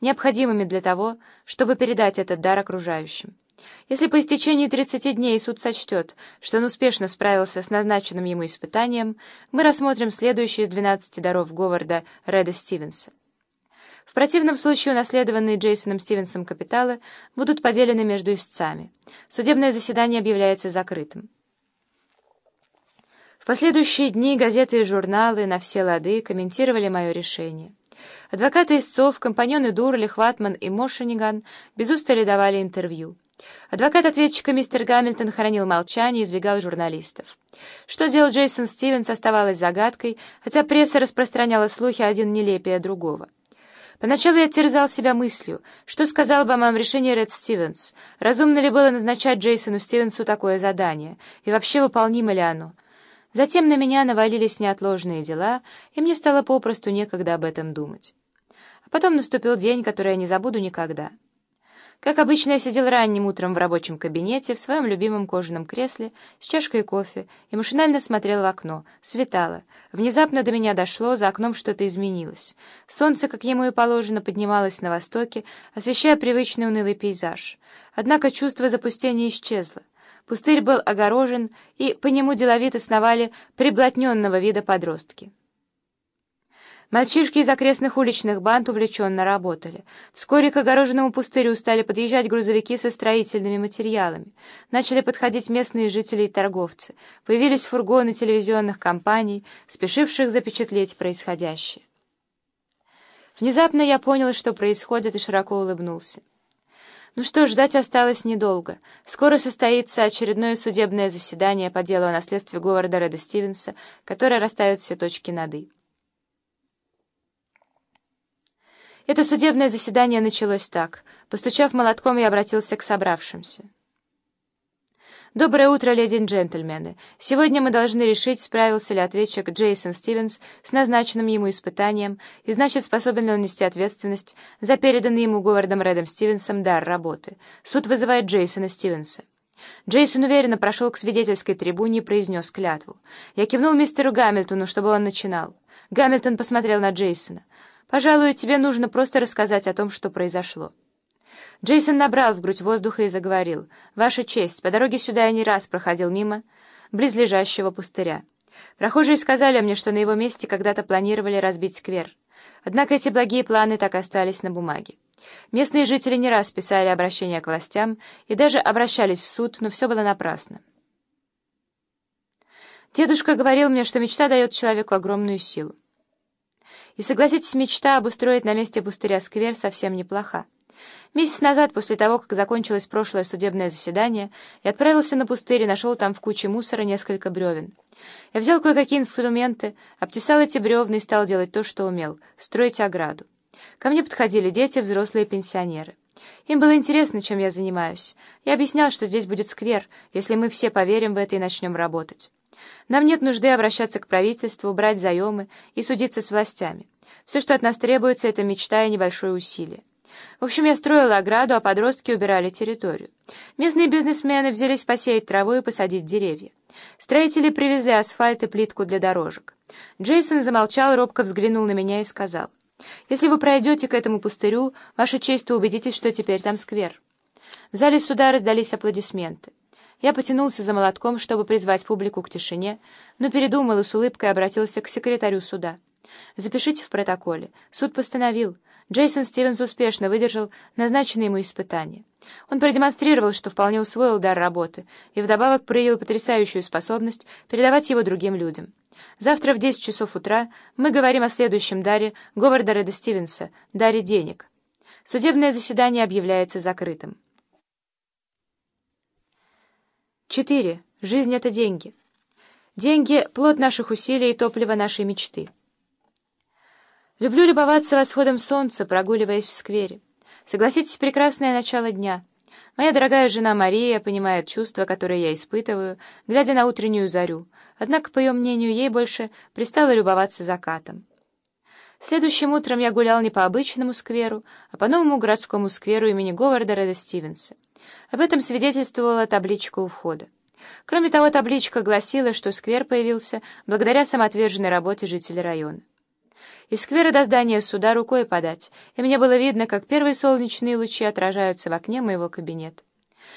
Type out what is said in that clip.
необходимыми для того, чтобы передать этот дар окружающим. Если по истечении 30 дней суд сочтет, что он успешно справился с назначенным ему испытанием, мы рассмотрим следующий из 12 даров Говарда Реда Стивенса. В противном случае унаследованные Джейсоном Стивенсом капиталы будут поделены между истцами. Судебное заседание объявляется закрытым. В последующие дни газеты и журналы на все лады комментировали мое решение. Адвокаты истцов, компаньоны Дурли, Хватман и Мошениган без устали давали интервью. Адвокат ответчика мистер Гамильтон хранил молчание и избегал журналистов. Что делал Джейсон Стивенс, оставалось загадкой, хотя пресса распространяла слухи один нелепее другого. Поначалу я терзал себя мыслью, что сказал бы о моем решении Ред Стивенс, разумно ли было назначать Джейсону Стивенсу такое задание, и вообще выполнимо ли оно. Затем на меня навалились неотложные дела, и мне стало попросту некогда об этом думать. А потом наступил день, который я не забуду никогда. Как обычно, я сидел ранним утром в рабочем кабинете, в своем любимом кожаном кресле, с чашкой кофе, и машинально смотрел в окно. Светало. Внезапно до меня дошло, за окном что-то изменилось. Солнце, как ему и положено, поднималось на востоке, освещая привычный унылый пейзаж. Однако чувство запустения исчезло. Пустырь был огорожен, и по нему деловито сновали приблотненного вида подростки. Мальчишки из окрестных уличных банд увлеченно работали. Вскоре к огороженному пустырю стали подъезжать грузовики со строительными материалами. Начали подходить местные жители и торговцы. Появились фургоны телевизионных компаний, спешивших запечатлеть происходящее. Внезапно я понял, что происходит, и широко улыбнулся. Ну что, ждать осталось недолго. Скоро состоится очередное судебное заседание по делу о наследстве Говарда Реда Стивенса, которое расставит все точки над «и». Это судебное заседание началось так. Постучав молотком, я обратился к собравшимся. «Доброе утро, леди и джентльмены. Сегодня мы должны решить, справился ли ответчик Джейсон Стивенс с назначенным ему испытанием и, значит, способен ли он нести ответственность за переданный ему Говардом Редом Стивенсом дар работы. Суд вызывает Джейсона Стивенса». Джейсон уверенно прошел к свидетельской трибуне и произнес клятву. Я кивнул мистеру Гамильтону, чтобы он начинал. Гамильтон посмотрел на Джейсона. Пожалуй, тебе нужно просто рассказать о том, что произошло». Джейсон набрал в грудь воздуха и заговорил. «Ваша честь, по дороге сюда я не раз проходил мимо близлежащего пустыря. Прохожие сказали мне, что на его месте когда-то планировали разбить сквер. Однако эти благие планы так остались на бумаге. Местные жители не раз писали обращения к властям и даже обращались в суд, но все было напрасно. Дедушка говорил мне, что мечта дает человеку огромную силу. И согласитесь, мечта обустроить на месте пустыря сквер совсем неплоха. Месяц назад, после того, как закончилось прошлое судебное заседание, я отправился на пустырь и нашел там в куче мусора несколько бревен. Я взял кое-какие инструменты, обтесал эти бревна и стал делать то, что умел — строить ограду. Ко мне подходили дети, взрослые пенсионеры. Им было интересно, чем я занимаюсь. Я объяснял, что здесь будет сквер, если мы все поверим в это и начнем работать. Нам нет нужды обращаться к правительству, брать заемы и судиться с властями. Все, что от нас требуется, это мечта и небольшое усилие. В общем, я строила ограду, а подростки убирали территорию. Местные бизнесмены взялись посеять траву и посадить деревья. Строители привезли асфальт и плитку для дорожек. Джейсон замолчал, робко взглянул на меня и сказал, «Если вы пройдете к этому пустырю, ваша честь, то убедитесь, что теперь там сквер». В зале суда раздались аплодисменты. Я потянулся за молотком, чтобы призвать публику к тишине, но передумал и с улыбкой обратился к секретарю суда. «Запишите в протоколе. Суд постановил. Джейсон Стивенс успешно выдержал назначенное ему испытание. Он продемонстрировал, что вполне усвоил дар работы, и вдобавок проявил потрясающую способность передавать его другим людям. Завтра в 10 часов утра мы говорим о следующем даре Говарда Реда Стивенса, даре денег. Судебное заседание объявляется закрытым. 4. Жизнь — это деньги. Деньги — плод наших усилий и топливо нашей мечты. Люблю любоваться восходом солнца, прогуливаясь в сквере. Согласитесь, прекрасное начало дня. Моя дорогая жена Мария понимает чувства, которые я испытываю, глядя на утреннюю зарю, однако, по ее мнению, ей больше пристало любоваться закатом. Следующим утром я гулял не по обычному скверу, а по новому городскому скверу имени Говарда Реда Стивенса. Об этом свидетельствовала табличка у входа. Кроме того, табличка гласила, что сквер появился благодаря самоотверженной работе жителей района. Из сквера до здания суда рукой подать, и мне было видно, как первые солнечные лучи отражаются в окне моего кабинета.